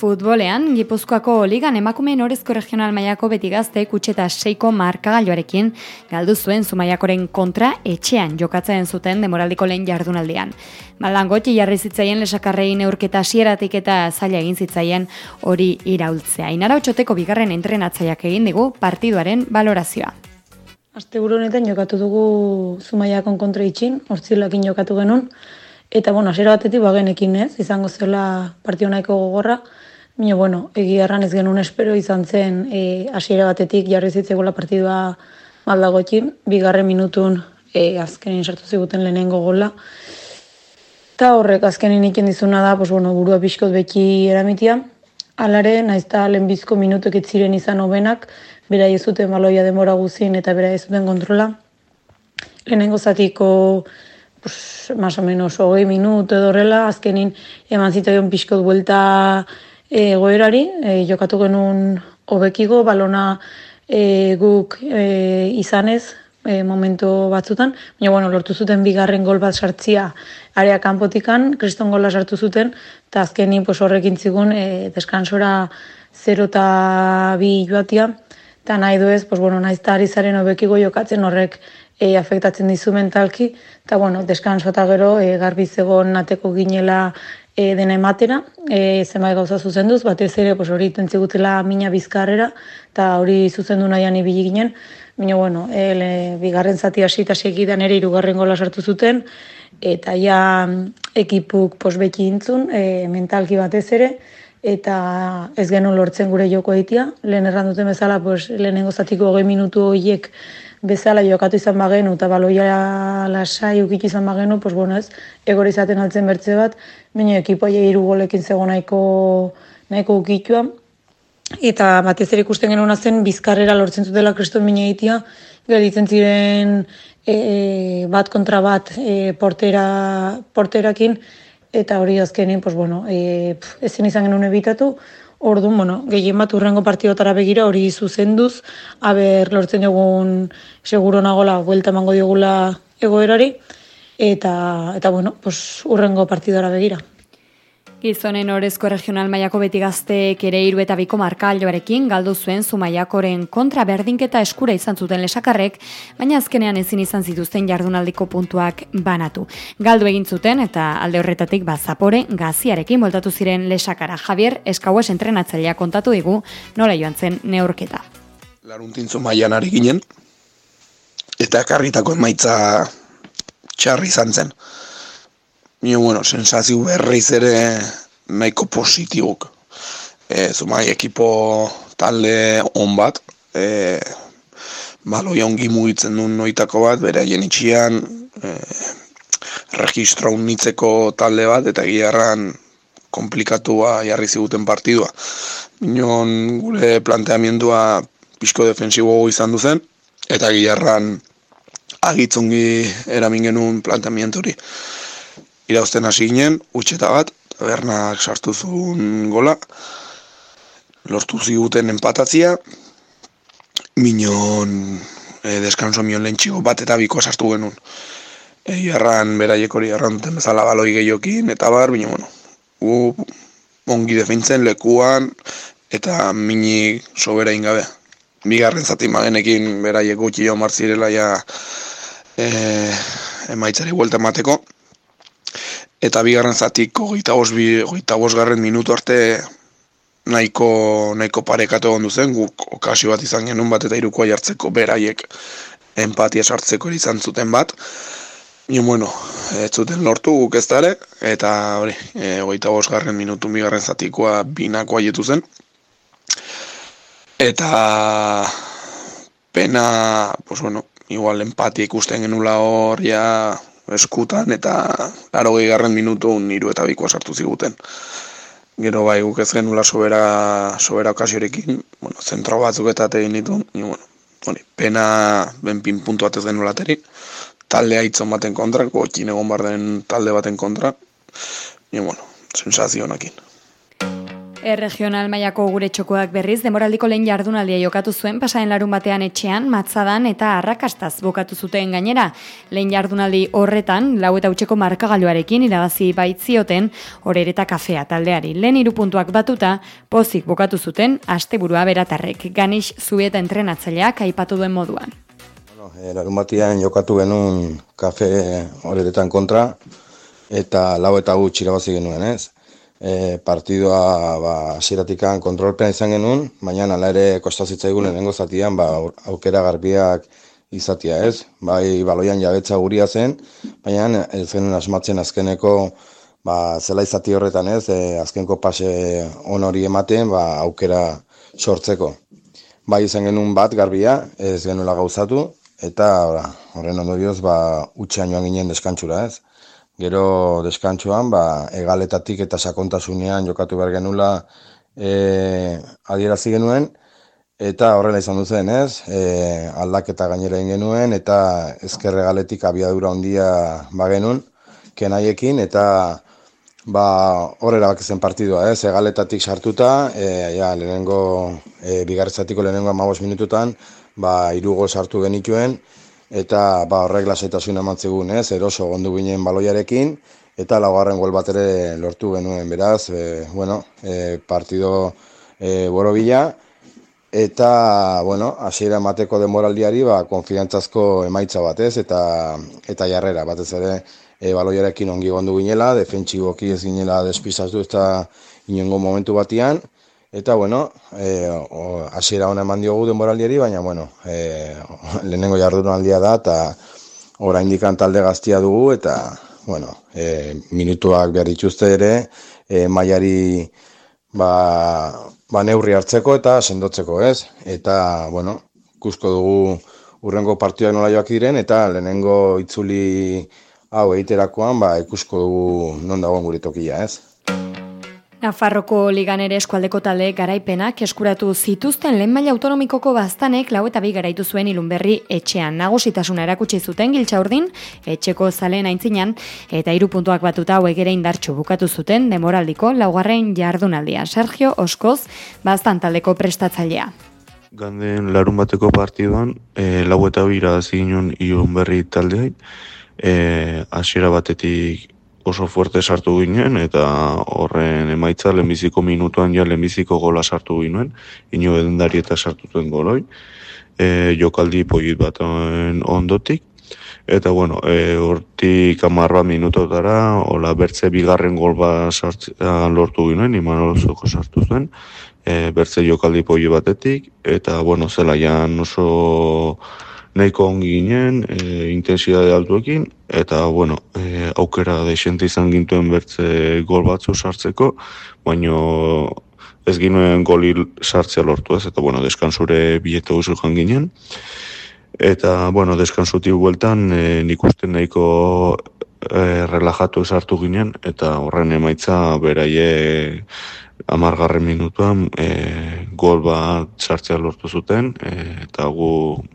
Futbolean, Gipuzkoako ligan emakumeen orezko regional maiako beti gazte kutxeta seiko markagailoarekin galdu zuen zumaiakoren kontra etxean jokatzen zuten demoraldiko lehen jardunaldian. Malangotxi jarri zitzaien lesakarrei neurketa sieratik eta zaila egin zitzaien hori iraultzea. Inara otxoteko bigarren entrenatzaiak egin digu partiduaren valorazioa. Aste honetan jokatu dugu zumaiakon kontra itxin, hortzilakin jokatu genuen, Eta, bueno, asera batetik bagenekin ez, izango zela partio nahiko gogorra, Baina, bueno, egi erran ez genuen espero izan zen e, asiera batetik jarri zitzegoela partidua maldagotxin, bigarren minutun e, azkenin sartu ziguten lehenengo gola. Eta horrek azkenin iken dizuna da, pues, bueno, burua pixkot beki eramitia. Alare, naiz eta lehenbizko minutuk ziren izan hobenak, bera zuten baloia demora guzin eta bera zuten kontrola. Lehenengo zatiko, pues, más o menos, hogei minutu edo horrela, azkenin eman zitaion pixkot buelta e, goerari, e, jokatu genuen hobekigo, balona e, guk e, izanez e, momentu batzutan, baina bueno, lortu zuten bigarren gol bat sartzia area kanpotikan, kriston gola sartu zuten, eta azkenin pues, horrekin zigun e, deskansora 0 eta 2 joatia, eta nahi du ez, pues, bueno, nahi ari zaren hobekigo jokatzen horrek e, afektatzen dizu mentalki, eta bueno, deskanso eta gero e, garbi zegoen nateko ginela e, dena ematera, e, zenbait gauza zuzenduz, batez ere pues, hori tentzigutela mina bizkarrera, eta hori zuzendu nahian ibili ginen, baina bueno, e, le, bigarren zati hasi eta segidan ere irugarren gola sartu zuten, eta ja ekipuk pos beti intzun, e, mentalki batez ere, eta ez genuen lortzen gure joko egitea. Lehen erranduten bezala, pues, lehenengo zatiko hogei minutu horiek bezala jokatu izan bagenu eta baloia lasai ukitu izan bagenu, pues bueno, ez, egor izaten altzen bertze bat, baina ekipo aia hiru golekin zego nahiko nahiko ukitua. Eta batez ere ikusten genuen zen bizkarrera lortzen zutela kriston mine egitea, gelditzen ziren e, e, bat kontra bat e, portera, porterakin, eta hori azkenin, pues bueno, e, ezin izan genuen ebitatu, Orduan, bueno, gehien bat urrengo partidotara begira hori zuzenduz, aber lortzen egun seguro nagola, buelta emango diogula egoerari, eta, eta bueno, pues, urrengo partidora begira. Gizonen orezko regional maiako beti gazteek ere iru eta biko markalioarekin galdu zuen zumaiakoren kontra berdinketa eskura izan zuten lesakarrek, baina azkenean ezin izan zituzten jardunaldiko puntuak banatu. Galdu egin zuten eta alde horretatik bazapore gaziarekin voltatu ziren lesakara. Javier Eskaues entrenatzailea kontatu digu nola joan zen neurketa. Laruntintzu maian ari ginen eta karritako emaitza txarri izan zen. Mio, bueno, sensazio berriz ere nahiko positibuk. E, zumai, ekipo talde on bat, e, baloi ongi mugitzen duen noitako bat, bere haien itxian, e, registro unitzeko talde bat, eta giarran komplikatua jarri ziguten partidua. Minon gure planteamientua pixko defensibo izan duzen, eta giarran agitzungi eramin genuen planteamienturi irauzten hasi ginen, utxeta bat, tabernak sartu zuen gola, lortu ziguten empatatzia, minon e, deskanso mion lehen bat eta biko sartu genuen. Egi erran, beraiek hori erran duten bezala baloi gehiokin, eta bar, bine, bueno, gu ongi defeintzen lekuan, eta mini sobera ingabe. Bigarren zati magenekin beraiek gutxi jo martzirela ja e, emaitzari buelta emateko, eta bigarren zatiko goita bos, garren minutu arte nahiko, nahiko parekatu egon duzen, guk okasio bat izan genuen bat eta irukoa jartzeko beraiek empatia sartzeko izan zuten bat. Nio, bueno, ez zuten lortu guk ez dara, eta hori, e, goita bos garren minutu bigarren zatikoa binakoa jetu zen. Eta pena, pues bueno, igual empatia ikusten genula hor, ja, eskutan eta laro garren minutu niru eta bikoa sartu ziguten. Gero bai guk ez genula sobera, sobera okasiorekin, bueno, zentro batzuk eta egin ditu, ni, bueno, hori, pena benpin puntu bat ez genula teri, talde haitzon baten kontra, gotxin egon bar den talde baten kontra, ni, bueno, sensazio honakin. Erregional mailako gure txokoak berriz, demoraldiko lehen jardunaldia jokatu zuen, pasaren larun batean etxean, matzadan eta arrakastaz bokatu zuten gainera. Lehen jardunaldi horretan, lau eta utxeko markagailuarekin irabazi baitzioten, horere eta kafea taldeari. Lehen irupuntuak batuta, pozik bokatu zuten, asteburua beratarrek. Ganix zueta entrenatzaileak aipatu duen moduan. Bueno, e, larun batean jokatu genuen kafe horeretan kontra, eta lau eta gutxi irabazi genuen ez e, partidua ba, asiratikan kontrolpean izan genuen, baina ala ere kostazitza lehenengo zatian ba, aukera garbiak izatia ez. Bai baloian jabetza guria zen, baina ez zen asmatzen azkeneko ba, zela izati horretan ez, e, azkenko pase on hori ematen ba, aukera sortzeko. Bai izan genuen bat garbia, ez genuela gauzatu, eta horren ondorioz ba, utxean joan ginen deskantzura ez. Gero deskantsuan, ba, egaletatik eta sakontasunean jokatu behar genula e, adierazi genuen, eta horrela izan duzen, ez? E, aldaketa gainera egin genuen, eta ezker egaletik abiadura ondia bagenun, kenaiekin, eta ba, horrela bakizen partidua, ez? Egaletatik sartuta, e, ja, lehenengo, e, bigarretzatiko lehenengo amabos minututan, ba, irugo sartu genituen, eta ba, horrek lasaitasun eman zegoen, ez, eroso gondu ginen baloiarekin, eta laugarren gol bat ere lortu genuen, beraz, e, bueno, e, partido e, borobila, eta, bueno, hasiera emateko demoraldiari, ba, konfidantzazko emaitza bat, ez, eta, eta jarrera, batez ere, e, baloiarekin ongi gondu ginela, defentsiboki ez ginela despizaztu eta inongo momentu batian, Eta, bueno, eh, hasiera hona eman diogu denboraldiari, baina, bueno, e, lehenengo jardunaldia da, eta ora indikan talde gaztia dugu, eta, bueno, e, minutuak behar dituzte ere, e, maiari ba, ba neurri hartzeko eta sendotzeko, ez? Eta, bueno, ikusko dugu urrengo partioak nola joak diren, eta lehenengo itzuli hau egiterakoan, ba, ikusko dugu non dagoen gure tokia, ez? Nafarroko ligan ere eskualdeko talde garaipenak eskuratu zituzten lehen maila autonomikoko baztanek lau eta bi garaitu zuen ilunberri etxean. Nagositasuna erakutsi zuten giltza urdin, etxeko zalen aintzinan, eta hiru puntuak batuta hauek ere indartxu bukatu zuten demoraldiko laugarren jardunaldia. Sergio Oskoz, baztan taldeko prestatzailea. Ganden larun bateko partiduan, e, lau eta bira zinun ilunberri taldeai, e, asiera batetik oso fuerte sartu ginen, eta horren emaitza lehenbiziko minutuan ja lehenbiziko gola sartu ginen, ino edendari eta sartuten goloi, e, jokaldi poit bat ondotik, eta bueno, e, hortik amarra minutotara, hola bertze bigarren gol bat lortu ginen, iman osoko sartu zuen, e, bertze jokaldi poit batetik, eta bueno, zela oso nahiko ongi ginen, e, intensidade altuekin, eta, bueno, e, aukera deixente izan gintuen bertze gol batzu sartzeko, baino ez ginoen goli sartzea lortu ez, eta, bueno, deskansure bilete guzu joan ginen. Eta, bueno, deskansutik bueltan, e, nik uste nahiko e, relajatu sartu ginen, eta horren emaitza beraie amargarren minutuan e, gol bat sartzea lortu zuten, e, eta gu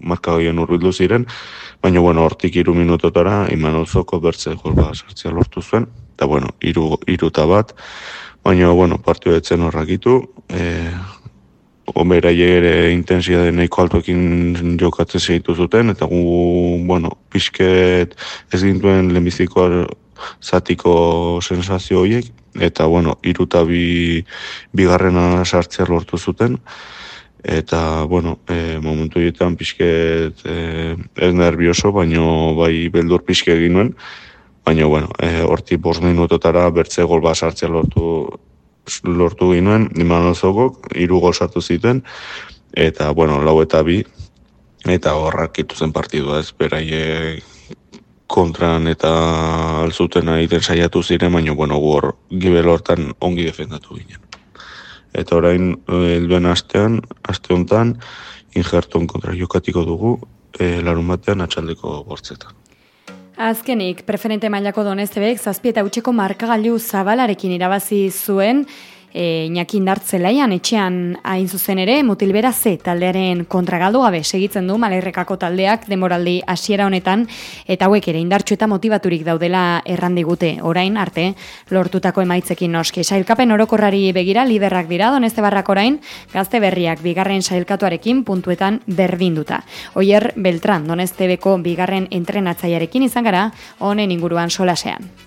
marka horien urbildu ziren, baina bueno, hortik iru minutotara imanolzoko bertze gol bat sartzea lortu zuen, eta bueno, iru, iru bat, baina bueno, partio etzen horrakitu, e, Ombera ere intensia nahiko altoekin jokatzen segitu zuten, eta gu, bueno, pixket ez gintuen lehenbiziko zatiko sensazio horiek, eta bueno, iruta bi bigarrena sartzea lortu zuten. Eta bueno, e, momentu horietan pixket e, ez nervioso, baino bai beldur pixke egin nuen, baina bueno, e, horti bost minutotara bertze gol bat sartzea lortu lortu ginuen, niman ozokok, iru gol sartu ziten, eta bueno, lau eta bi, eta horrak ituzen partidua ez, beraie kontran eta alzuten egiten saiatu ziren, baina bueno, gor gibel hortan ongi defendatu ginen. Eta orain, eh, helduen astean, aste honetan, injerton kontra jokatiko dugu, e, larun batean atxaldeko bortzetan. Azkenik, preferente mailako doneztebek, zazpi eta utxeko markagailu zabalarekin irabazi zuen, e, Iñaki indartzelaian etxean hain zuzen ere mutilbera ze taldearen kontragaldu gabe segitzen du malerrekako taldeak demoraldi hasiera honetan eta hauek ere indartxu eta motivaturik daudela errandigute orain arte lortutako emaitzekin noski sailkapen orokorrari begira liderrak dira doneste barrak orain gazte berriak bigarren sailkatuarekin puntuetan berdinduta. Oier Beltran donestebeko bigarren entrenatzaiarekin izan gara honen inguruan solasean.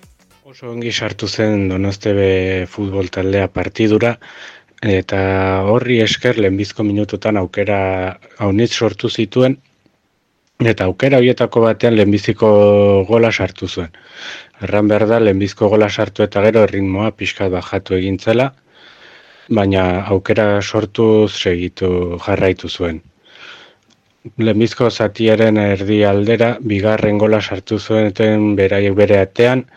Oso ongi sartu zen Donostebe futbol taldea partidura eta horri esker lehenbizko minututan aukera haunitz sortu zituen eta aukera horietako batean lehenbiziko gola sartu zuen. Erran behar da, lehenbizko gola sartu eta gero erritmoa pixka bajatu egintzela, baina aukera sortu segitu jarraitu zuen. Lehenbizko zatiaren erdi aldera, bigarren gola sartu zuen beraiek bere atean,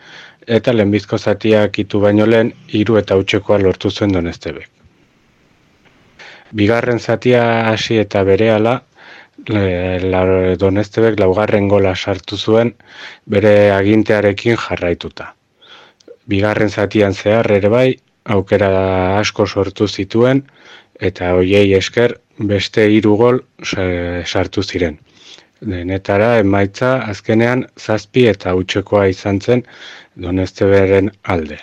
eta lehenbizko zatiak itu baino lehen hiru eta utxekoa lortu zuen Donestebek. Bigarren zatia hasi eta berehala la, Donestebek laugarren gola sartu zuen bere agintearekin jarraituta. Bigarren zatian zehar ere bai aukera asko sortu zituen eta hoiei esker beste hiru gol sartu ziren denetara emaitza azkenean zazpi eta utxekoa izan zen doneste beren alde.